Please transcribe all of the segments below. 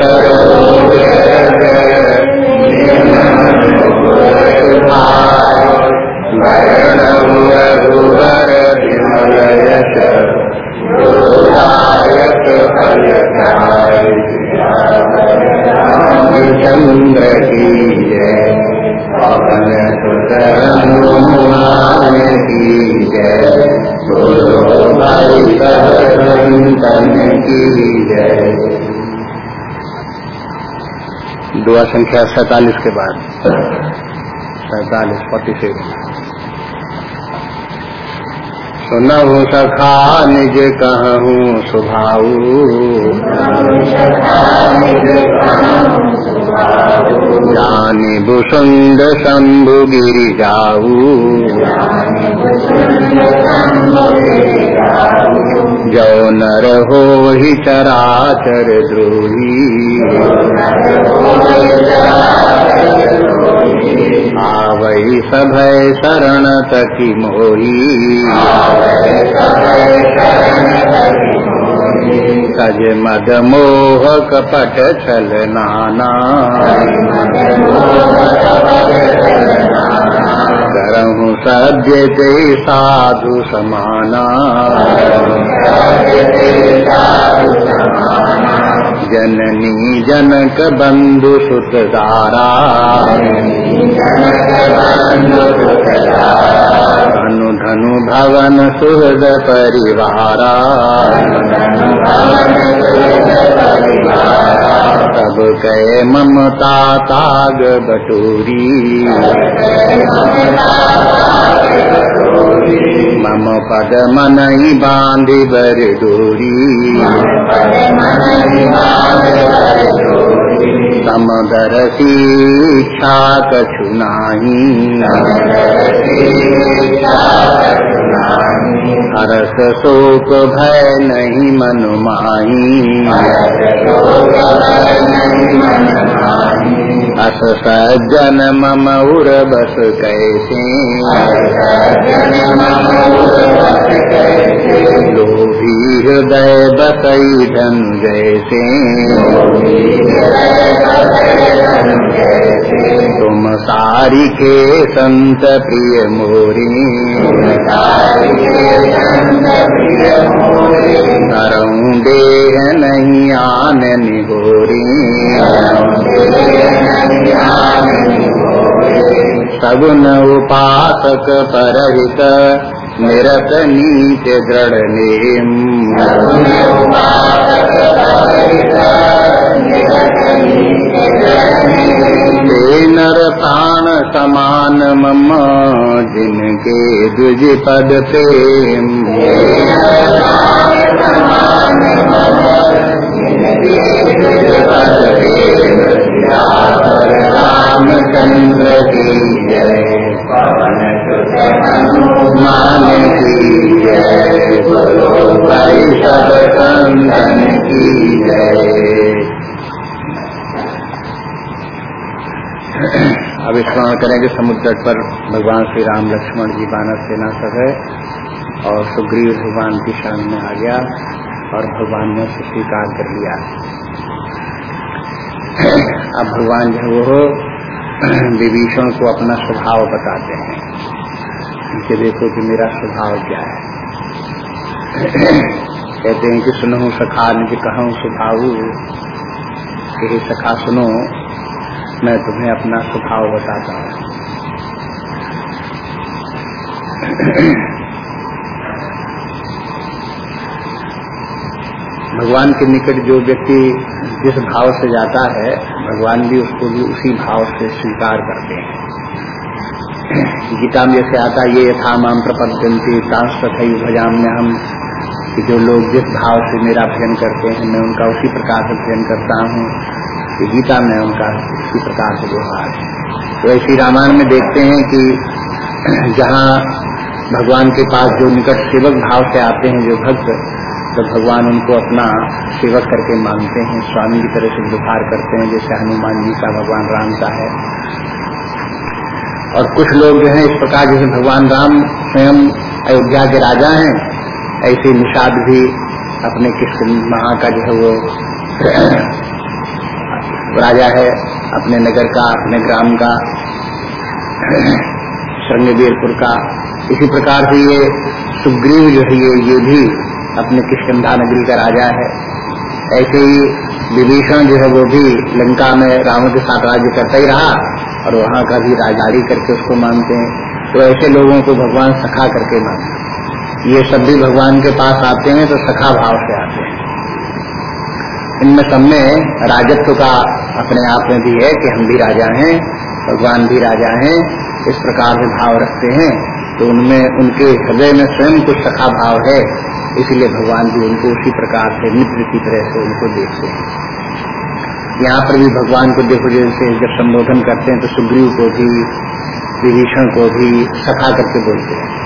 Uh, संख्या सैतालीस के बाद। सैतालीस फोर्टी सिक्स सुनहु सखा निज कहूँ सुभाऊ। जाने भुसुंड शंभु गिरि जाऊ। जो नर हो ही चराचर द्रोही। आवई सभय शरण तकी मोही। सज मद मोह कपट छल नाना। करहु सद्य साधु समाना। जननी जनक बंधु सुत दारा धनु धनु भवन सुहृद परिवारा। सब कहे ममता ताग बटोरी। मम पद मनई बांधि बर डोरी समदर शिक्षा कछु नाही। हरस शोक भय नहीं मन माही। अस सज्जन मम उर बस कैसे। हृदय बसई धन जैसे तुम सारी के संत प्रिय मोरी करऊँ देह नहीं आन निगोरी सगुन उपासक परहित निरत नीच दृढ़ नर प्राण समान मम जिनके द्विज पद प्रेम रामचंद्र की जय। पवन भाई सब की अब स्मरण करेंगे समुद्र तट पर भगवान श्री राम लक्ष्मण जी बानर सेना सब है और सुग्रीव भगवान की शरण में आ गया और भगवान ने उसे स्वीकार कर लिया। अब भगवान जो वो विभीषण को अपना स्वभाव बताते हैं। कि देखो कि मेरा स्वभाव क्या है। कहते हैं कि सुनो सखा, निज कहूँ स्वभाव कि सखा, सुनो, मैं तुम्हें अपना स्वभाव बताता हूँ। भगवान के निकट जो व्यक्ति जिस भाव से जाता है, भगवान भी उसको भी उसी भाव से स्वीकार करते हैं। गीता में जैसे आता ये यथा माम प्रपद्यंती तथई भजाम में हम कि जो लोग जिस भाव से मेरा भजन करते हैं, मैं उनका उसी प्रकार से भजन करता हूँ। कि गीता में उनका उसी प्रकार से व्यवहार तो ऐसी रामायण में देखते हैं कि जहाँ भगवान के पास जो निकट सेवक भाव से आते हैं, जो भक्त तो भगवान उनको अपना सेवक करके मानते हैं, स्वामी की तरह से व्यवहार करते हैं, जैसे हनुमान जी का, भगवान राम का है। और कुछ लोग जो है, इस प्रकार जैसे भगवान राम स्वयं अयोध्या के राजा हैं ऐसे निषाद भी अपने किस महा का जो है वो राजा है, अपने नगर का, अपने ग्राम का श्रृंगवीरपुर का। इसी प्रकार से ये सुग्रीव जो है ये ये भी अपने किशकंधा नगरी का राजा है। ऐसे ही विभीषण जो है वो भी लंका में रावण के साथ राज्य करता ही रहा और वहाँ का भी राजदारी करके उसको मानते हैं। तो ऐसे लोगों को भगवान सखा करके मानते हैं। ये सब भी भगवान के पास आते हैं तो सखा भाव से आते हैं। इनमें सब में राजत्व का अपने आप में भी है कि हम भी राजा हैं, भगवान भी राजा हैं, इस प्रकार से भाव रखते हैं तो उनमें, उनके हृदय में स्वयं कुछ सखा भाव है, इसलिए भगवान भी उनको उसी प्रकार से मित्र की तरह से उनको देखते हैं। यहाँ पर भी भगवान को देखो, जैसे जब संबोधन करते हैं तो सुग्रीव को भी, विभीषण को भी सखा करके बोलते हैं।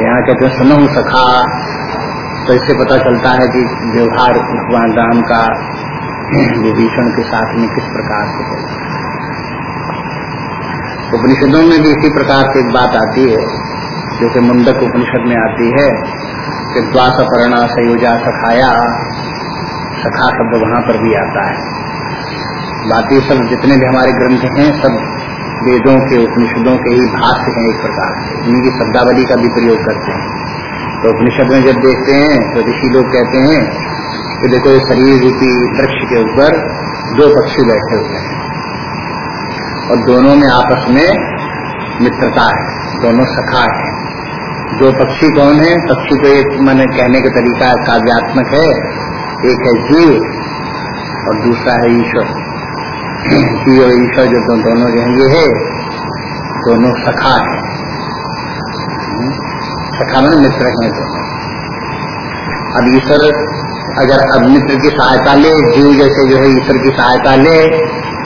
यहाँ कहते हैं सुनो सखा। तो इससे पता चलता है कि व्यवहार भगवान राम का विभीषण के साथ में किस प्रकार से है। उपनिषदों में भी इसी प्रकार से एक बात आती है। जो कि मुंडक उपनिषद में आती है कि द्वास अपरणा संयोजा सखाया। सखा शब्द वहाँ पर भी आता है। बाकी सब जितने भी हमारे ग्रंथ हैं, सब वेदों के, उपनिषदों के ही भाष्य हैं एक प्रकार से इनकी शब्दावली का भी प्रयोग करते हैं। तो उपनिषद में जब देखते हैं तो ऋषि लोग कहते हैं कि देखो ये शरीर रूपी वृक्ष के ऊपर दो पक्षी बैठे हुए हैं। और दोनों में आपस में मित्रता है, दोनों सखा है। दो पक्षी कौन है? पक्षी को एक मैंने कहने का तरीका काव्यात्मक है, एक है जीव और दूसरा है ईश्वर। शिव और ईश्वर जो दोनों रहेंगे है दोनों सखा है। हम्म, सखा में मित्र हैं अब ईश्वर अगर अब मित्र की सहायता ले जीव जैसे जो है ईश्वर की सहायता ले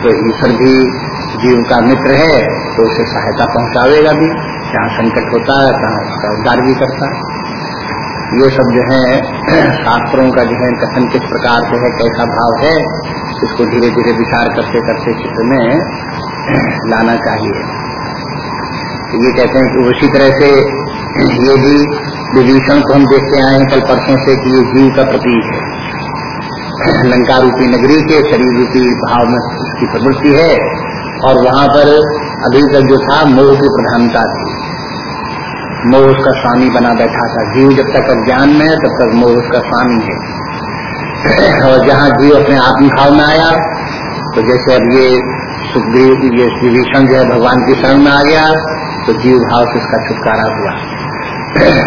तो ईश्वर भी जीव का मित्र है तो उसे सहायता पहुंचावेगा भी। जहाँ संकट होता है तहाँ उसका उद्धार भी करता है। ये सब जो है, शास्त्रों का जो है, कथन किस प्रकार से है, कैसा भाव है, इसको धीरे धीरे विचार करते करते चित्र में, लाना चाहिए। तो ये कहते हैं कि उसी तरह से, ये भी विभीषण को हम देखते आए हैं कल परसों से कि ये जीव का प्रतीक है। लंका रूपी नगरी के शरीर रूपी भाव में उसकी प्रवृत्ति है, और वहाँ पर अभी तक जो था, मोह की प्रधानता थी। मोह उसका स्वामी बना बैठा था। जीव जब तक अज्ञान में है, तब तक मोह उसका स्वामी है। और जहाँ जीव अपने आत्मभाव में आया तो जैसे अब ये सुखदेव ये विभीषण जो है भगवान की शरण में आ गया तो जीव भाव से उसका छुटकारा हुआ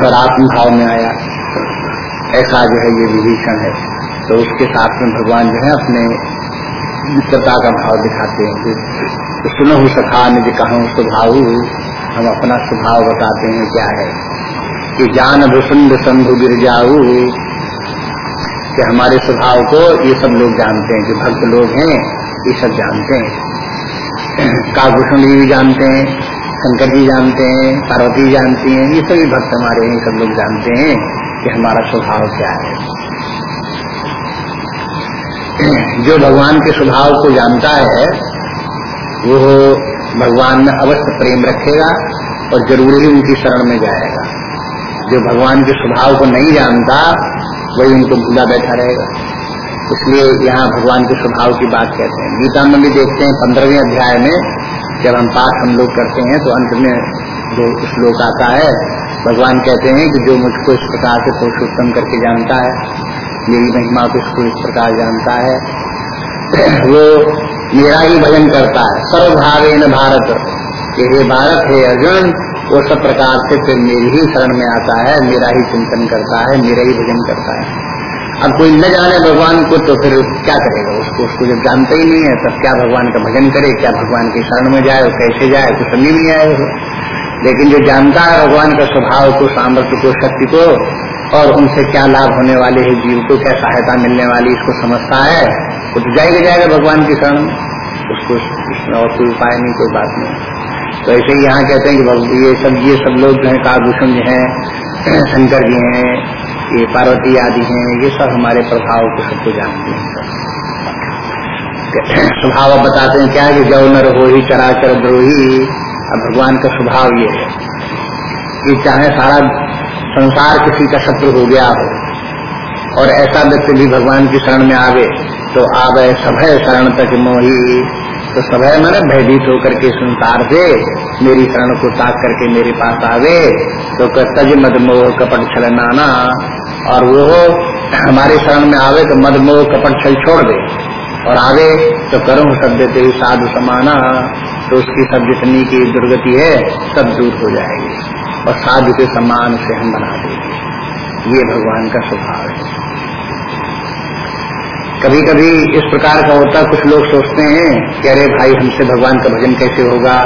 और आत्मभाव में आया। ऐसा जो है ये विभीषण है। तो उसके साथ में भगवान जो है अपने मित्रता का भाव दिखाते हैं। तो सुनो सखा, निज कहा स्वभाव हम अपना स्वभाव बताते हैं क्या है। कि जान भुसुंड संधु गिर जाऊ। कि हमारे स्वभाव को ये सब लोग जानते हैं, जो भक्त लोग हैं, ये सब जानते हैं। काभूषण जी भी जानते हैं, शंकर जी जानते हैं, पार्वती जानती हैं, ये सभी भक्त हमारे हैं सब लोग जानते हैं कि हमारा स्वभाव क्या है। जो भगवान के स्वभाव को जानता है, वो भगवान में अवश्य प्रेम रखेगा और ज़रूर ही उनकी शरण में जाएगा। जो भगवान के स्वभाव को नहीं जानता, वही उनको भूला बैठा रहेगा। इसलिए यहाँ भगवान के स्वभाव की बात कहते हैं। गीता में भी देखते हैं, पंद्रहवें अध्याय में जब हम पाठ हम लोग करते हैं तो अंत में जो श्लोक आता है, भगवान कहते हैं कि जो मुझको इस प्रकार से पुरुषोत्तम करके जानता है मेरी महिमा को इसको इस प्रकार जानता है। वो मेरा ही भजन करता है। सर्वभावे न भारत। ये हे भारत, हे अर्जुन, वो सब प्रकार से फिर मेरी ही शरण में आता है, मेरा ही चिंतन करता है, मेरा ही भजन करता है। अब कोई न जाने भगवान को तो फिर क्या करेगा? उसको उसको जब जानते ही नहीं है, तब क्या भगवान का भजन करे? क्या भगवान की शरण में जाए कैसे जाए? कुछ समझ नहीं आए लेकिन जो जानता है भगवान का स्वभाव को, सामर्थ्य को, शक्ति को, और उनसे क्या लाभ होने वाले है, जीव को क्या सहायता मिलने वाली इसको समझता है वो तो जाएगा जाएगा भगवान के शरण उसको इसमें और कोई उपाय नहीं, कोई बात नहीं। तो ऐसे ही यहाँ कहते हैं कि ये सब ये सब लोग जो है काभूषण जो है, शंकर जी हैं, ये पार्वती आदि हैं, ये सब हमारे प्रभाव को सबको जानते हैं। स्वभाव बताते हैं क्या कि जव नर हो ही चराचर द्रोही। अब भगवान का स्वभाव ये है। कि चाहे सारा संसार किसी का शत्रु हो गया हो, और ऐसा व्यक्ति भी भगवान की शरण में आवे तो आवे सभय शरण तक मोही। तो सभय मैंने भयभीत होकर के संसार से मेरी शरण को ताक करके मेरे पास आवे। तो तज मद मोह कपट छल नाना। और वो हमारे शरण में आवे तो मद मोह कपट छल छोड़ दे। और आवे तो करूँ सब देते साधु समाना। तो उसकी सब जितनी की दुर्गति है, सब दूर हो जाएगी। और साधु के समान से हम बना देंगे। ये भगवान का स्वभाव है। कभी कभी इस प्रकार का होता, कुछ लोग सोचते हैं कि अरे भाई, हमसे भगवान का भजन कैसे होगा?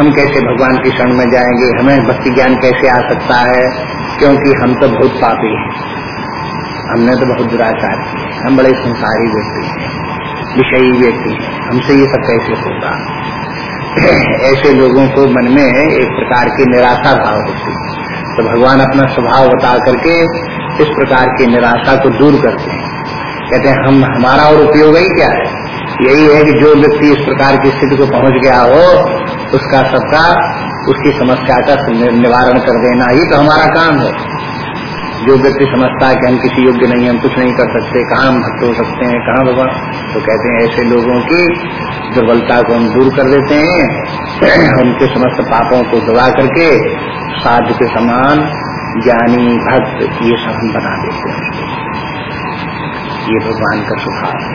हम कैसे भगवान की शरण में जाएँगे? हमें भक्ति ज्ञान कैसे आ सकता है? क्योंकि हम तो बहुत पापी हैं। हमने तो बहुत दुराचार किए हम बड़े संसारी व्यक्ति हैं। विषयी व्यक्ति हैं। हमसे ये सब कैसे होगा? ऐसे लोगों को मन में एक प्रकार की निराशा भाव होती तो भगवान अपना स्वभाव बता करके इस प्रकार की निराशा को दूर करते हैं। कहते हैं, हम, हमारा और उपयोग ही क्या है? यही है कि जो व्यक्ति इस प्रकार की स्थिति को पहुँच गया हो, उसका सबका, उसकी समस्या का निवारण कर देना ही तो हमारा काम है। जो व्यक्ति समझता है कि हम किसी योग्य नहीं, हम कुछ नहीं कर सकते, कहाँ हम भक्त हो सकते हैं, कहाँ भगवान? तो कहते हैं, ऐसे लोगों की दुर्बलता को हम दूर कर देते हैं, उनके समस्त पापों को दबा करके साधु के समान ज्ञानी, भक्त, ये सब हम बना देते हैं। ये भगवान का स्वभाव है।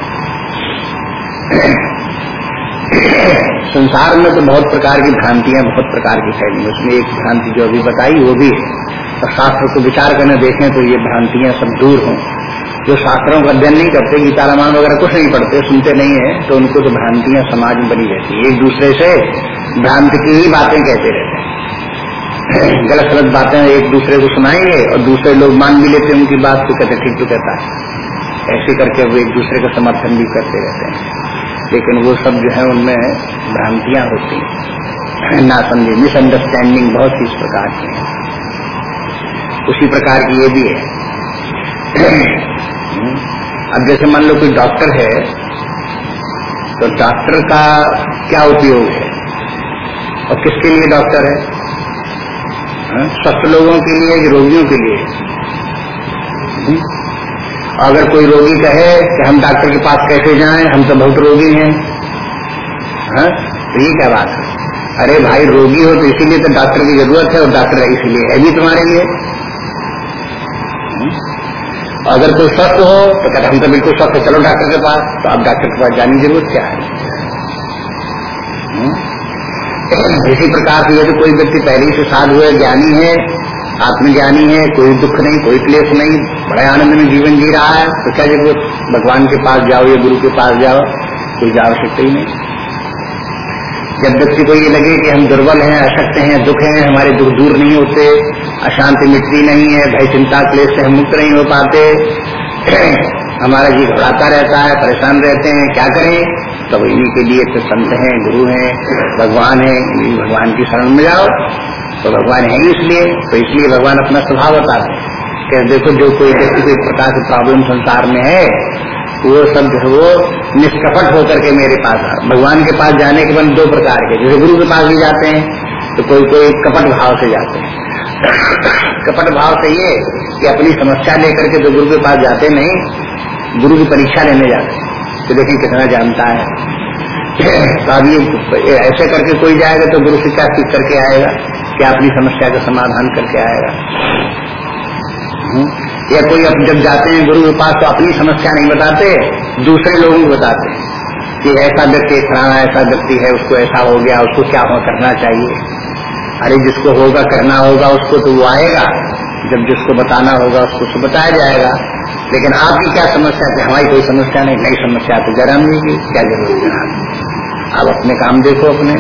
संसार में तो बहुत प्रकार की भ्रांतियाँ, बहुत प्रकार की फैली उसमें एक भ्रांति जो अभी बताई, वो भी है और शास्त्र को विचार करने देखें तो ये भ्रांतियाँ सब दूर हों। जो शास्त्रों का अध्ययन नहीं करते, गीता, रामायण वगैरह कुछ नहीं पढ़ते, सुनते नहीं है तो उनको तो भ्रांतियाँ समाज में बनी रहती है। एक दूसरे से भ्रांति की ही बातें कहते रहते हैं। गलत गलत बातें एक दूसरे को सुनाएँगे और दूसरे लोग मान भी लेते हैं उनकी बात को कहते ठीक तो कहता है। ऐसे करके वो एक दूसरे का समर्थन भी करते रहते हैं। लेकिन वो सब जो है उनमें भ्रांतियाँ होती हैं। ना समझे मिसअंडरस्टैंडिंग बहुत ही इस प्रकार की है। उसी प्रकार की ये भी है। अब जैसे मान लो कोई डॉक्टर है तो डॉक्टर का क्या उपयोग है? और किसके लिए डॉक्टर है? हाँ, स्वस्थ लोगों के लिए रोगियों के लिए। अगर कोई रोगी कहे कि हम डॉक्टर के पास कैसे जाएँ, हम तो बहुत रोगी हैं। हा? तो ये क्या बात है? अरे भाई, रोगी हो तो इसीलिए तो डॉक्टर की ज़रूरत है और डॉक्टर इसीलिए। है भी तुम्हारे लिए। अगर कोई स्वस्थ हो तो कहते हम तो बिल्कुल स्वस्थ चलो डॉक्टर के पास। तो अब डॉक्टर के पास जाने की ज़रूरत क्या है? इसी प्रकार से यदि कोई व्यक्ति पहले से साधु है ज्ञानी है आत्मज्ञानी है, कोई दुख नहीं, कोई क्लेश नहीं, बड़े आनंद में जीवन जी रहा है। तो क्या ज़रूरत भगवान के पास जाओ या गुरु के पास जाओ, कोई आवश्यकता ही नहीं। जब व्यक्ति को ये लगे कि हम दुर्बल हैं, अशक्त हैं, दुख हैं, हमारे दुख दूर नहीं होते, अशांति मिटती नहीं है, भय, चिंता, क्लेश से हम मुक्त नहीं हो पाते, हमारा जीव घबराता रहता है, परेशान रहते हैं, क्या करें? तो इन्हीं के लिए तो संत हैं, गुरु हैं, भगवान हैं भगवान की शरण में जाओ। तो भगवान है ही इसलिए तो इसलिए भगवान अपना स्वभाव बताते हैं। कि देखो, जो कोई व्यक्ति कोई प्रकार की प्रॉब्लम संसार में है, वो सब वो निष्कपट होकर के मेरे पास आ भगवान के पास जाने के बाद दो प्रकार के, जैसे गुरु के पास भी जाते हैं तो कोई कोई कपट भाव से जाते हैं। कपट भाव से ये कि अपनी समस्या लेकर के जो गुरु के पास जाते नहीं, गुरु की परीक्षा लेने जाते तो देखिए कितना जानता है। तो अब ये ऐसे करके कोई जाएगा तो गुरु क्या सीख करके आएगा? क्या अपनी समस्या का समाधान करके आएगा? हम्म? या कोई अब जब जाते हैं गुरु के पास तो अपनी समस्या नहीं बताते, दूसरे लोगों को बताते हैं कि ऐसा व्यक्ति, फलाना ऐसा व्यक्ति है, उसको ऐसा हो गया, उसको क्या हो करना चाहिए? अरे जिसको होगा करना होगा, उसको तो वो आएगा। जब जिसको बताना होगा, उसको तो बताया जाएगा। लेकिन आपकी क्या समस्या थी? हमारी कोई समस्या नहीं, नई समस्या तो जरा नहीं की क्या ज़रूरत है आप अपने काम देखो अपने।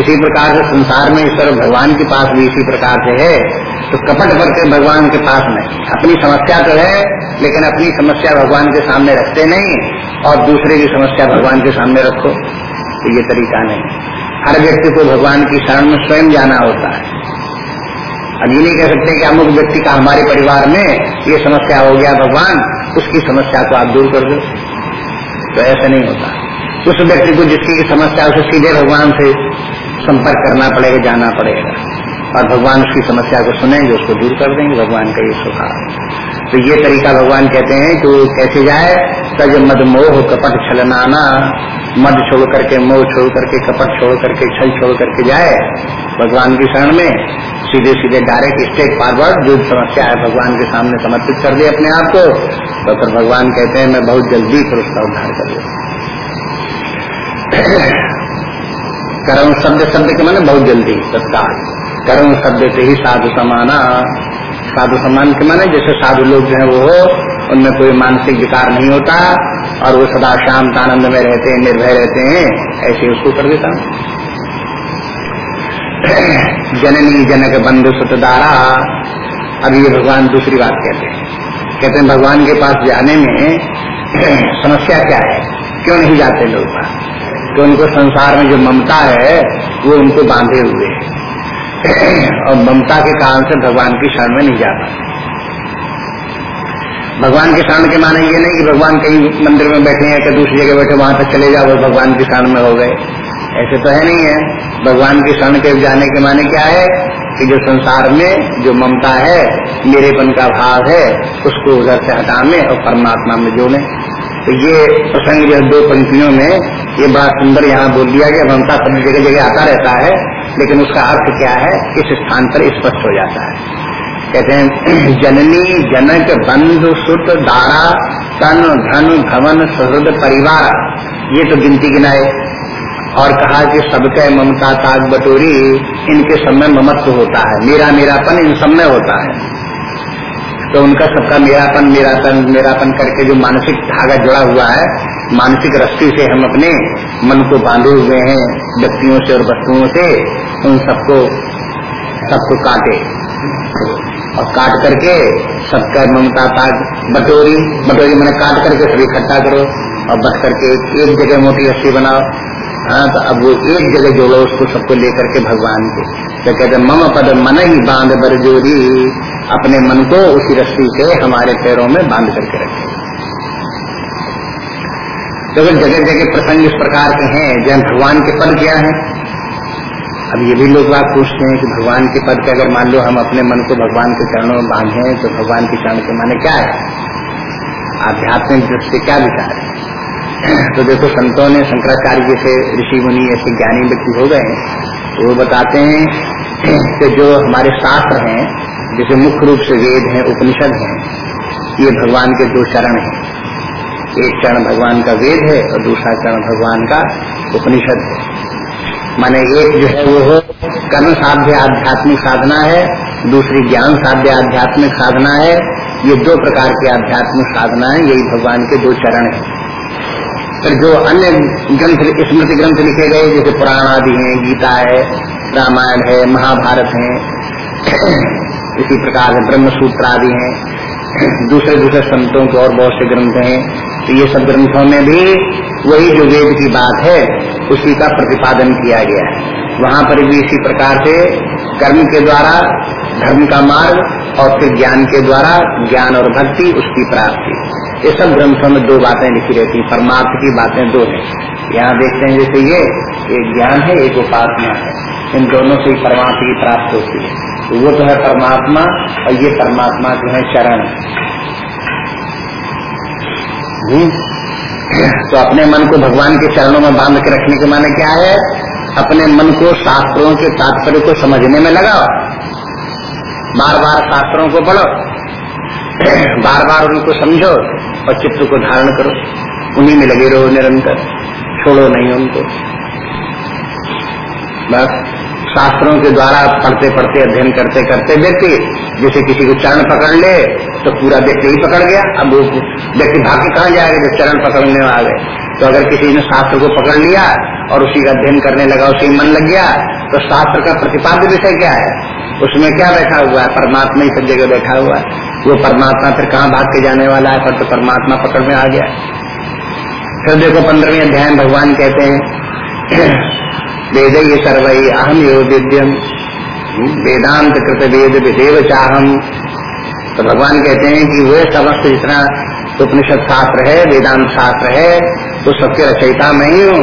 इसी प्रकार से संसार में ईश्वर भगवान के पास भी इसी प्रकार से है तो कपट करके भगवान के पास नहीं अपनी समस्या तो है, लेकिन अपनी समस्या भगवान के सामने रखते नहीं, और दूसरे की समस्या भगवान के सामने रखो। तो ये तरीका नहीं। हर व्यक्ति को भगवान की शरण में स्वयं जाना होता है। अब ये नहीं कह सकते कि अमुक व्यक्ति का हमारे परिवार में ये समस्या हो गया, भगवान, उसकी समस्या को आप दूर कर दो। तो ऐसा नहीं होता। उस व्यक्ति को जिसकी समस्या उसे सीधे भगवान से संपर्क करना पड़ेगा, जाना पड़ेगा। और भगवान उसकी समस्या को सुनेंगे, उसको दूर कर देंगे, भगवान का ये स्वभाव तो ये तरीका भगवान कहते हैं कि वो कैसे जाए? तज मद मोह कपट छलनाना मद छोड़ करके मोह छोड़ करके, कपट छोड़ करके, छल छोड़ करके जाए। भगवान की शरण में सीधे सीधे डायरेक्ट स्टेट फॉरवर्ड जो समस्या है, भगवान के सामने समर्पित कर दे अपने आप को। तो फिर भगवान कहते हैं, मैं बहुत जल्दी फिर उसका उद्धार कर कर्म शब्द शब्द के माने बहुत जल्दी तत्काल कर्म शब्द से ही साधु समाना। साधु समान के माने जैसे साधु लोग जो है वो उनमें कोई मानसिक विकार नहीं होता और वो सदा शांत आनंद में रहते हैं, निर्भय रहते हैं, ऐसे उसको कर देता हूँ। जननी जनक बंधु सुतदारा अब ये भगवान दूसरी बात कहते हैं। कहते हैं, भगवान के पास जाने में समस्या क्या है? क्यों नहीं जाते लोग पास तो उनको संसार में जो ममता है, वो उनको बांधे हुए है। और ममता के कारण से भगवान की शरण में नहीं जा पाते। भगवान के शरण के माने ये नहीं कि भगवान कहीं मंदिर में बैठे हैं कि दूसरी जगह बैठे, वहाँ तक चले जाओ भगवान की शरण में हो गए। ऐसे तो है नहीं है। भगवान की शरण के जाने के माने क्या है कि जो संसार में जो ममता है, मेरेपन का भाव है, उसको उधर से हटाने और परमात्मा में जोड़े। तो ये प्रसंग जो दो पंक्तियों में ये बड़ा सुंदर यहाँ बोल दिया गया, ममता सब जगह जगह आता रहता है, लेकिन उसका अर्थ क्या है? इस स्थान पर स्पष्ट हो जाता है। कहते हैं, जननी जनक बंधु सुत दारा तन धन भवन सहृद परिवार। ये तो गिनती गिनाए और कहा कि सबके ममता ताग बटोरी, इनके सब में ममत्व होता है। मेरा मेरापन इन सब में होता है। तो उनका सबका मेरापन मेरापन मेरापन करके जो मानसिक धागा जुड़ा हुआ है, मानसिक रस्सी से हम अपने मन को बांधे हुए हैं, व्यक्तियों से और वस्तुओं से, उन सबको सबको काटे। और काट करके सबका ममता ताग बटोरी बटोरी मैंने काट करके सभी इकट्ठा करो, और बस करके एक जगह मोटी रस्सी बनाओ हाँ तो अब वो एक जगह जोड़ो उसको सबको लेकर के भगवान के। तो कहते मम पद मन ही बाँध बरजोरी। अपने मन को उसी रस्सी से हमारे पैरों में बाँध करके रखे। तो जगह जगह प्रसंग इस प्रकार के हैं जब भगवान के पद क्या है? अब ये भी लोग बात पूछते हैं कि भगवान के पद के अगर मान लो हम अपने मन को भगवान के चरणों में बांधे तो भगवान के चरण के माने क्या है? आध्यात्मिक दृष्टि क्या विचार है? तो देखो संतों ने शंकराचार्य जैसे ऋषि मुनि ऐसे ज्ञानी व्यक्ति हो गए तो वो बताते हैं कि जो हमारे शास्त्र हैं, जैसे मुख्य रूप से वेद हैं, उपनिषद हैं, ये भगवान के दो चरण हैं। एक चरण भगवान का वेद है और दूसरा चरण भगवान का उपनिषद है। माने एक जो है वो हो कर्म साध्य आध्यात्मिक साधना है, दूसरी ज्ञान साध्य आध्यात्मिक साधना है, ये दो प्रकार की आध्यात्मिक साधना है, यही भगवान के दो चरण है। फिर जो अन्य ग्रंथ, स्मृति ग्रंथ लिखे गए, जैसे पुराण आदि हैं, गीता है, रामायण है, महाभारत है, इसी प्रकार से ब्रह्म सूत्र आदि हैं, दूसरे दूसरे संतों के और बहुत से ग्रंथ हैं तो ये सब ग्रंथों में भी वही जो वेद की बात है, उसी का प्रतिपादन किया गया है। वहाँ पर भी इसी प्रकार से कर्म के द्वारा, धर्म का मार्ग और फिर ज्ञान के द्वारा ज्ञान और भक्ति उसकी प्राप्ति। ये सब ग्रंथों में दो बातें लिखी रहती हैं, परमार्थ की बातें दो हैं। यहाँ देखते हैं जैसे ये, एक ज्ञान है, एक उपासना है। इन दोनों से ही परमात्मा की प्राप्त होती है। तो वो तो है परमात्मा और ये परमात्मा जो है चरण। तो अपने मन को भगवान के चरणों में बाँध के रखने के माने क्या है? अपने मन को शास्त्रों के तात्पर्य को समझने में लगाओ। बार बार शास्त्रों को पढ़ो। बार बार उनको समझो। और चित्त को धारण करो। उन्हीं में लगे रहो निरंतर। छोड़ो नहीं उनको। बस शास्त्रों के द्वारा पढ़ते पढ़ते अध्ययन करते करते व्यक्ति जैसे किसी को चरण पकड़ ले तो पूरा व्यक्ति ही पकड़ गया। अब वो व्यक्ति भाग्य कहाँ जाएगा जब चरण पकड़ने गए तो अगर किसी ने शास्त्र को पकड़ लिया और उसी का अध्ययन करने लगा, उसी मन लग गया तो शास्त्र का प्रतिपाद्य विषय क्या है? उसमें क्या बैठा हुआ है? परमात्मा ही सब जगह बैठा हुआ है। वो परमात्मा फिर कहाँ भाग के जाने वाला है? पर तो परमात्मा पकड़ में आ गया। फिर देखो पंद्रहवीं अध्याय भगवान कहते हैं वेद ये सर्वई अहम यो विद्यम। वेदांत कृत वेद विदेव चाहम। तो भगवान कहते हैं कि वह समस्त जितना उपनिषद शास्त्र है, वेदांत शास्त्र है तो सबके रचयिता मैं ही हूँ।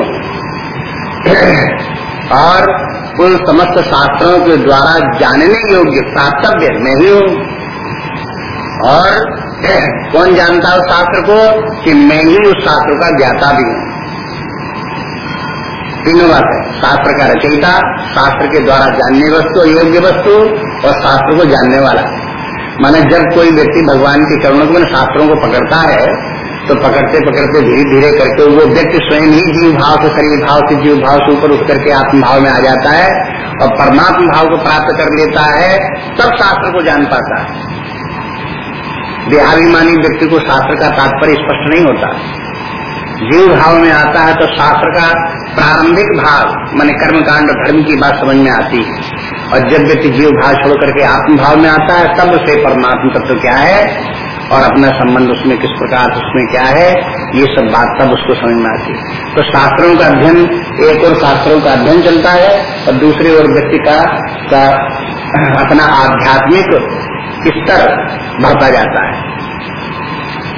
और उन समस्त शास्त्रों के द्वारा जानने योग्य प्राप्तव्य मैं ही हूँ। और कौन जानता है उस शास्त्र को कि मैं ही उस शास्त्र का ज्ञाता भी हूँ? तीनों बात है। शास्त्र का रचयिता, शास्त्र के द्वारा जानने वस्तु योग्य वस्तु और शास्त्र को जानने वाला। माने जब कोई व्यक्ति भगवान के चरणों को शास्त्रों को पकड़ता है तो पकड़ते पकड़ते धीरे धीरे करके वो व्यक्ति स्वयं ही जीव भाव से, शरीर भाव से, जीव भाव से ऊपर उठ करके आत्म भाव में आ जाता है और परमात्म भाव को प्राप्त कर लेता है, तब शास्त्र को जान पाता है। देहाभिमानी व्यक्ति को शास्त्र का तात्पर्य स्पष्ट नहीं होता। जीव भाव में आता है तो शास्त्र का प्रारंभिक भाव माने कर्मकांड धर्म की बात समझ में आती है। और जब व्यक्ति जीव भाव छोड़ करके आत्म भाव में आता है तब उसे परमात्म तत्व क्या है? और अपना संबंध उसमें किस प्रकार उसमें क्या है? ये सब बात तब उसको समझ में आती है। तो शास्त्रों का अध्ययन एक और शास्त्रों का अध्ययन चलता है और दूसरी ओर व्यक्ति का, का अपना आध्यात्मिक स्तर बढ़ता जाता है।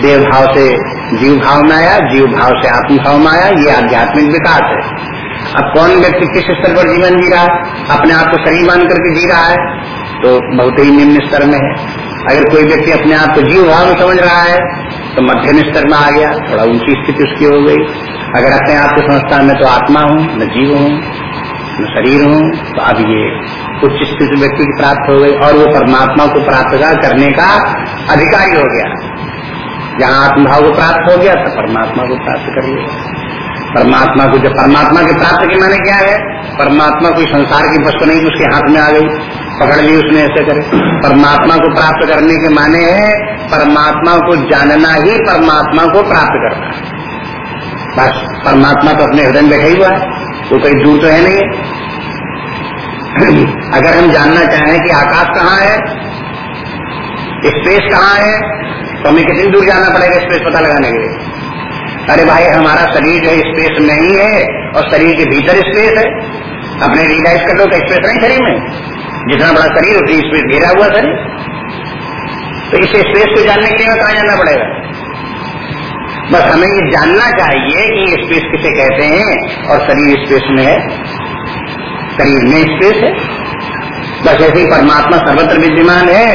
देव भाव से जीव भाव में आया, जीव भाव से आत्म भाव में आया, ये आध्यात्मिक विकास है। अब कौन व्यक्ति किस स्तर पर जीवन जी रहा है? अपने आप को शरीर मान करके जी रहा है तो बहुत ही निम्न स्तर में है। अगर कोई व्यक्ति अपने आप को जीव भाव में समझ रहा है तो मध्यम स्तर में आ गया, थोड़ा ऊँची स्थिति उसकी हो गई। अगर अपने आप को समझता मैं तो आत्मा हूँ, मैं जीव हूँ मैं शरीर हूँ तो अब ये उच्च स्थिति व्यक्ति की प्राप्त हो गई और वो परमात्मा को प्राप्त करने का अधिकारी हो गया। जहाँ आत्मभाव को प्राप्त हो गया तो परमात्मा को प्राप्त कर लिया। परमात्मा को जब परमात्मा के प्राप्त के माने क्या है? परमात्मा कोई संसार की वस्तु नहीं, उसके हाथ में आ गई, पकड़ ली उसने ऐसे करे। परमात्मा को प्राप्त करने के माने है, परमात्मा को जानना ही परमात्मा को प्राप्त करना। है बस, परमात्मा तो अपने हृदय में बैठा ही हुआ है। वो कहीं दूर तो है नहीं अगर हम जानना चाहें कि आकाश कहाँ है स्पेस कहाँ है तो हमें कितनी दूर जाना पड़ेगा स्पेस पता लगाने के लिए? अरे भाई, हमारा शरीर जो स्पेस में ही है, और शरीर के भीतर स्पेस है। अपने रियलाइज़ कर लो तो स्पेस नहीं शरीर में। जितना बड़ा शरीर, उतनी स्पेस घेरा हुआ शरीर। तो इस स्पेस को जानने के लिए कहा जाना पड़ेगा? बस हमें ये जानना चाहिए कि स्पेस किसे कहते हैं और शरीर स्पेस में है। शरीर में स्पेस है। बस ऐसे ही परमात्मा सर्वत्र विद्यमान है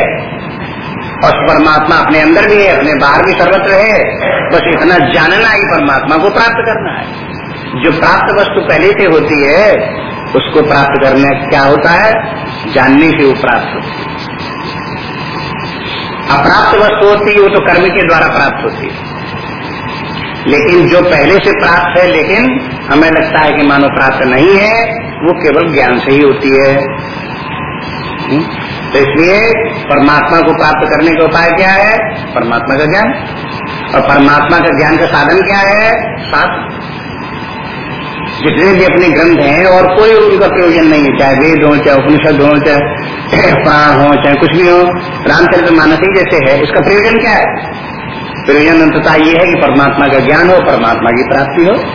और परमात्मा अपने अंदर भी है, अपने बाहर भी सर्वत्र है। बस इतना जानना ही परमात्मा को प्राप्त करना है। जो प्राप्त वस्तु पहले से होती है, उसको प्राप्त करने क्या होता है? जानने से वो प्राप्त होती है। अप्राप्त वस्तु होती है, वो तो कर्म के द्वारा प्राप्त होती है। लेकिन जो पहले से प्राप्त है, लेकिन हमें लगता है कि मानो प्राप्त नहीं है, वो केवल ज्ञान से ही होती है। हम्म? तो इसलिए परमात्मा को प्राप्त करने का उपाय क्या है? परमात्मा का ज्ञान। और परमात्मा का ज्ञान का साधन क्या है? शास्त्र जितने भी अपने ग्रंथ हैं, और कोई उनका प्रयोजन नहीं है, चाहे वेद हो, चाहे उपनिषद हो, चाहे प्राण हो, चाहे कुछ भी हो रामचंद्र मानस ही जैसे है। इसका प्रयोजन क्या है? प्रयोजन अंतता ये है कि परमात्मा का ज्ञान हो, परमात्मा की प्राप्ति हो।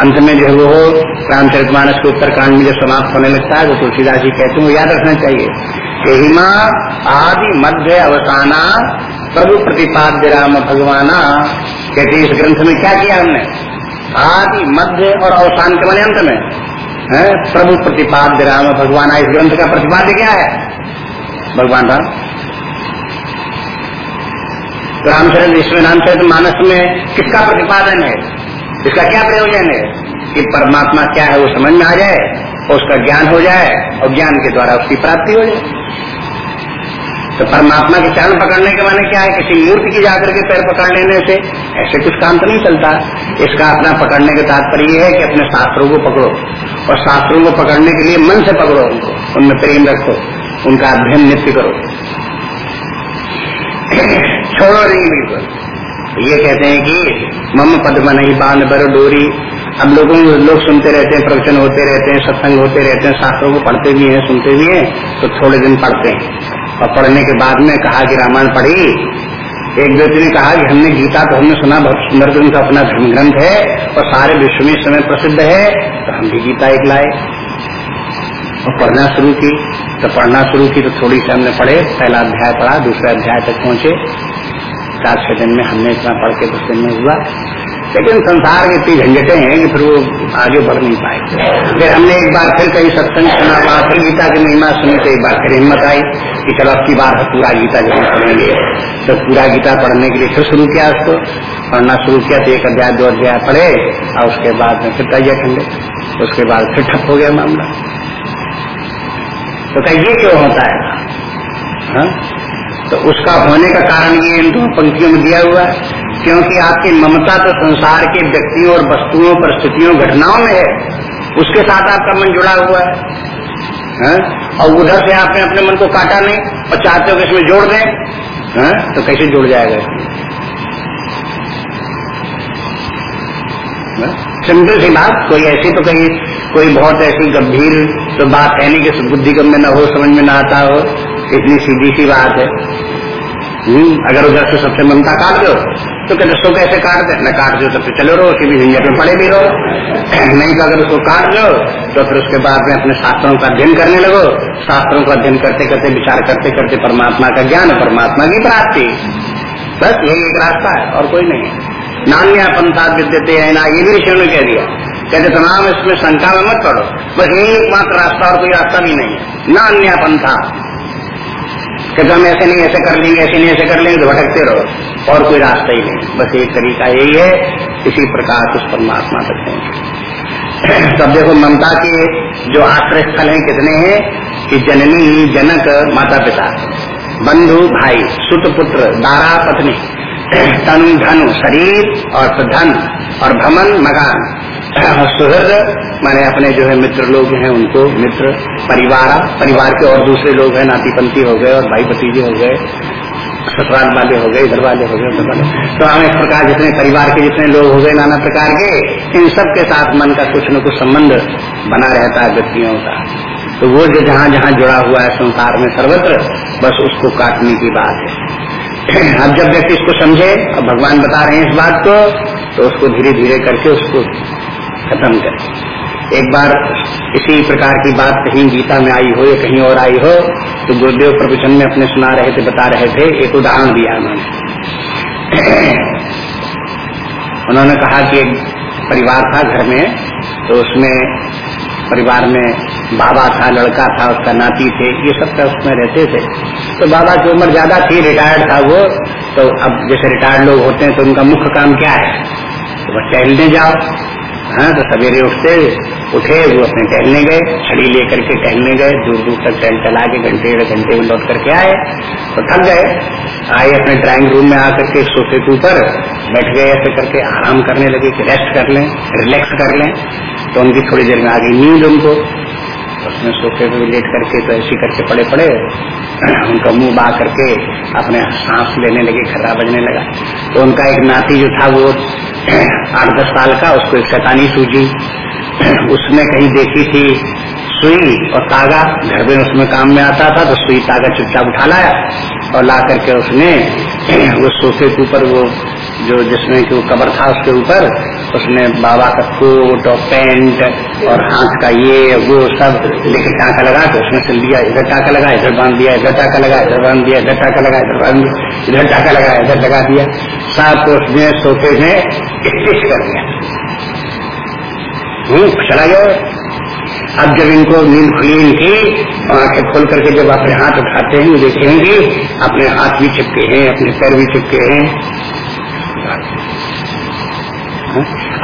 अंत में जो वो रामचरित मानस के उत्तरकांड में जब समाप्त होने लगता है तो तुलसीदास जी कहते हैं याद रखना चाहिए हिमा आदि मध्य अवसाना प्रभु प्रतिपाद्य राम भगवाना। कहते इस ग्रंथ में क्या किया हमने? आदि मध्य और अवसान के मन अंत में। है? प्रभु प्रतिपाद्य राम भगवाना। इस ग्रंथ का प्रतिपाद्य क्या है? भगवान राम। रामचरित इसमें रामचरित मानस में किसका प्रतिपादन है? इसका क्या प्रयोजन है? कि परमात्मा क्या है वो समझ में आ जाए और उसका ज्ञान हो जाए और ज्ञान के द्वारा उसकी प्राप्ति हो जाए। तो परमात्मा के चरण पकड़ने के माने क्या है? किसी मूर्ति की जाकर के पैर पकड़ लेने से ऐसे कुछ काम तो नहीं चलता। इसका अपना पकड़ने का तात्पर्य यह है कि अपने शास्त्रों को पकड़ो और शास्त्रों को पकड़ने के लिए मन से पकड़ो उनको। उनमें प्रेम रखो, उनका अध्ययन नित्य करो। छोड़ो नहीं बिल्कुल ये कहते हैं कि मम पद नहीं बाँध बर डोरी। अब लोगों लोग सुनते रहते हैं, प्रवचन होते रहते हैं, सत्संग होते रहते हैं, शास्त्रों को पढ़ते भी हैं, सुनते भी हैं तो थोड़े दिन पढ़ते हैं। और पढ़ने के बाद में कहा कि रामायण पढ़ी। एक व्यक्ति ने कहा कि हमने गीता तो हमने सुना, बहुत सुंदर ग्रंथ, अपना धर्म ग्रंथ है, और सारे विश्व में समय प्रसिद्ध है तो हम भी गीता एक लाए। और पढ़ना शुरू की। तो पढ़ना शुरू की तो थोड़ी सी हमने पढ़े, पहला अध्याय पढ़ा, दूसरे अध्याय तक पहुँचे। चार छह दिन में हमने इतना पढ़ के दस दिन में हुआ। लेकिन संसार में इतनी झंझटे हैं कि फिर वो आगे बढ़ नहीं पाए। फिर हमने एक बार फिर कहीं सत्संग सुना, वहाँ फिर गीता की महिमा सुनी तो एक बार फिर हिम्मत आई कि चलो अब की बार पूरा गीता जब पढ़ेंगे। तो पूरा गीता पढ़ने के लिए फिर शुरू किया उसको। पढ़ना शुरू किया तो एक अध्याय, दो अध्याय पढ़े, और उसके बाद में फिर तैयार ठंडे उसके बाद फिर ठप हो गया मामला। तो कह ये क्यों होता है हा? तो उसका होने का कारण ये इन दो पंक्तियों में दिया हुआ है क्योंकि आपकी ममता तो संसार के व्यक्तियों और वस्तुओं परिस्थितियों घटनाओं में है उसके साथ आपका मन जुड़ा हुआ है, है? और उधर से आपने अपने मन को काटा नहीं और चाहते हो कि इसमें जोड़ दें है? तो कैसे जुड़ जाएगा सिंपल सी बात कोई ऐसी तो कहीं कोई बहुत ऐसी गंभीर तो बात है नहीं कि बुद्धि में न हो समझ में न आता हो इतनी सीधी सी बात है। हम्म, अगर उधर से सबसे ममता काट दो तो कहते सो कैसे काट दे? न काट दो तो फिर चलो रहो भी झंझट में पड़े भी रहो नहीं तो अगर उसको काट दो तो फिर उसके बाद में अपने शास्त्रों का अध्ययन करने लगो। शास्त्रों का अध्ययन करते करते विचार करते करते परमात्मा का ज्ञान परमात्मा की प्राप्ति। बस यही एक रास्ता है और कोई नहीं। नान्या पंथा विद्यते है ना ये भी ऋषियों ने कह दिया। कहते तमाम इसमें शंका में मत पड़ो। बस एकमात्र रास्ता और कोई रास्ता भी नहीं है। ना अन्य पंथा कहते हम ऐसे नहीं, ऐसे कर लेंगे, ऐसे नहीं, ऐसे कर लेंगे तो भटकते रहो। और कोई रास्ता ही नहीं। बस एक तरीका यही है, इसी प्रकार उस परमात्मा तक पहुँचे। तब देखो ममता के जो आश्रय स्थल है कितने हैं कि जननी, जनक माता पिता बंधु, भाई, सुत पुत्र, दारा, पत्नी, तनु, धनु, शरीर और धन और भमन मकान। सुहृद, माने अपने जो है मित्र लोग हैं उनको, मित्र, परिवार परिवार के और दूसरे लोग हैं नातीपंथी हो गए और भाई भतीजे हो गए, ससुराल वाले हो गए, इधर वाले हो गए, उधर वाले। तो हम इस प्रकार जितने परिवार के जितने लोग हो गए नाना प्रकार के, इन सब के साथ मन का कुछ न कुछ संबंध बना रहता है व्यक्तियों का। तो वो जो जहाँ जहाँ जुड़ा हुआ है संसार में सर्वत्र, बस उसको काटने की बात है। अब जब व्यक्ति इसको समझे और भगवान बता रहे हैं इस बात को तो उसको धीरे धीरे करके उसको खत्म करें। एक बार इसी प्रकार की बात कहीं गीता में आई हो या कहीं और आई हो तो गुरुदेव प्रवचन में अपने सुना रहे थे, बता रहे थे, एक उदाहरण दिया उन्होंने। उन्होंने कहा कि एक परिवार था घर में तो उसमें परिवार में बाबा था, लड़का था, उसका नाती थे, ये सब का उसमें रहते थे। तो बाबा की उम्र ज़्यादा थी रिटायर्ड था वो तो अब जैसे रिटायर्ड लोग होते हैं तो उनका मुख्य काम क्या है? तो बस टहलने जाओ। हाँ तो सवेरे उठते उठे, वो अपने टहलने गए, छड़ी लेकर के टहलने गए, दूर दूर तक टहल चला के घंटे, डेढ़ घंटे में लौट करके आए तो थक गए। आए अपने ड्राइंग रूम में आकर के सोफे के ऊपर, बैठ गए ऐसे करके, आराम करने लगे कि रेस्ट कर लें रिलैक्स कर लें तो उनकी थोड़ी देर में आ गई नींद उनको। उसमें सोफे पे लेट करके तो ऐसी करके पड़े पड़े, उनका मुँह बा करके अपने सांस लेने लगे, खर्रा बजने लगा। तो उनका एक नाती जो था, वो आठ दस साल का, उसको एक शैतानी सूझी। उसने कहीं देखी थी सुई और तागा। घर में उसमें काम में आता था तो सुई तागा चुपचाप उठा लाया और ला करके उसने वो सोफे के ऊपर वो जो जिसमें कि वो कबर था उसके ऊपर, उसने बाबा का कोट और पैंट और हाथ का ये, वो सब लेके टाका लगा तो उसने सिल दिया इधर टाका लगा, इधर बाँध दिया, इधर टाका लगा, इधर बाँध दिया, इधर टाका लगा, इधर बाँध दिया, इधर टाका लगा, इधर लगा दिया। साथ को उसने सोफे में स्टिच कर दिया। हम्म चला गया। अब जब इनको नींद खुली इनकी आँखें खोल करके जब अपने हाथ उठाते हैं देखेंगे, अपने हाथ भी चिपके हैं, अपने पैर भी चिपके हैं।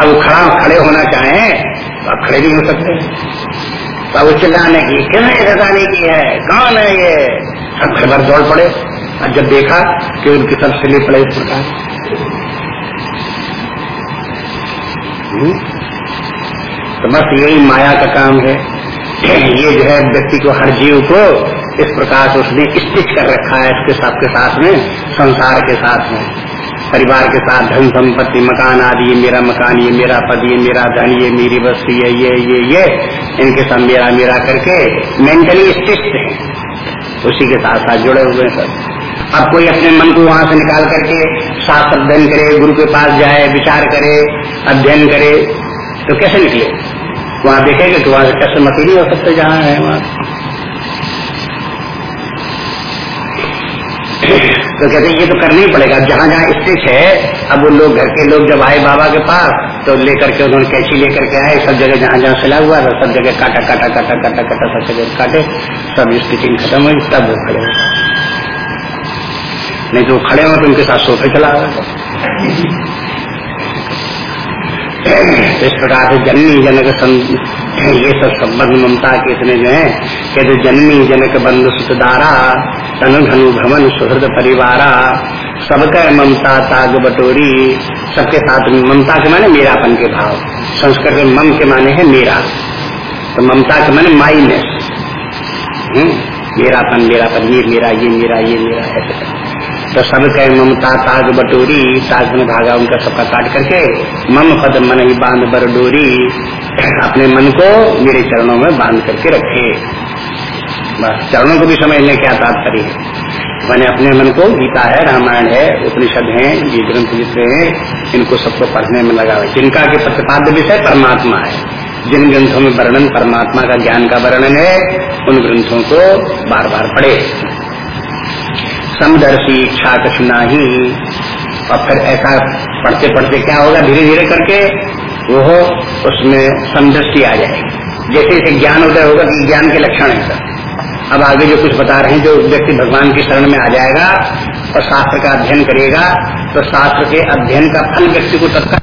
अब वो खड़ा खड़े होना चाहे तो आप खड़े नहीं हो सकते तो वो चिल्लाने की किसने रजाने की है। कौन है ये? सब घर भर दौड़ पड़े। और जब देखा कि उनकी सब सिले पड़े इस प्रकार। हम्म? तो बस यही माया का काम है। ये जो है, व्यक्ति को, हर जीव को इस प्रकार से उसने स्टिच कर रखा है, इसके सबके साथ में, संसार के साथ में। परिवार के साथ धन संपत्ति, मकान आदि, ये मेरा मकान, ये मेरा पद, ये मेरा धन, ये मेरी बस्ती है ये ये ये। इनके साथ मेरा मेरा करके मेंटली स्टिच है। उसी के साथ साथ जुड़े हुए सब। अब कोई अपने मन को वहाँ से निकाल करके शास्त्र अध्ययन करे, गुरु के पास जाए, विचार करे, अध्ययन करे तो कैसे निकले? वहाँ देखेगा तो वहाँ से कैसे मत नहीं हो सकते, जहाँ है वहाँ। तो कहते ये तो करना ही पड़ेगा। जहाँ जहाँ स्टिच है, अब वो लोग घर के लोग जब आए बाबा के पास तो लेकर के उन्होंने कैसी लेकर के आए, सब जगह जहाँ जहाँ सिला हुआ था, सब जगह काटा काटा काटा काटा काटा, सब जगह काटे, सब स्टिचिंग खत्म हुई, तब वो खड़े नहीं तो खड़े हो तो उनके साथ सोफे चला इस प्रकार से जन्मी जनक ये सब संबंध ममता के इतने जो है कहते जन्मी जनक बंधु सुतदारा तनु धनु भ्रमण सुहृद परिवारा सबका ममता ताग बटोरी सबके साथ ममता के माने मेरापन के भाव। संस्कृत में मम के माने है मेरा। तो ममता के माने माइनेस। हम्म, मेरापन मेरापन ये मेरा ये मेरा ये मेरा ऐसे तो सब कहे ममता ताग बटोरी ताग में धागा उनका सबका काट करके, मम पद मन ही बाँध बर डोरी अपने मन को मेरे चरणों में बाँध करके रखे। बस, चरणों को भी समझने क्या तात्पर्य है? मैंने अपने मन को गीता है, रामायण है, उपनिषद है, ये ग्रंथ जितने हैं, इनको सबको पढ़ने में लगा हुआ जिनका के प्रतिपाद्य विषय परमात्मा है। जिन ग्रंथों में वर्णन, परमात्मा का ज्ञान का वर्णन है, उन ग्रंथों को बार बार पढ़े। समदर्शी इच्छा कछुना ही और फिर ऐसा पढ़ते पढ़ते क्या होगा? धीरे धीरे करके वो हो उसमें समदृष्टि आ जाएगी। जैसे जैसे ज्ञान उदय होगा कि ज्ञान के लक्षण है सर अब आगे जो कुछ बता रहे हैं, जो व्यक्ति भगवान की शरण में आ जाएगा और शास्त्र का अध्ययन करेगा तो शास्त्र के अध्ययन का फल व्यक्ति को तत्काल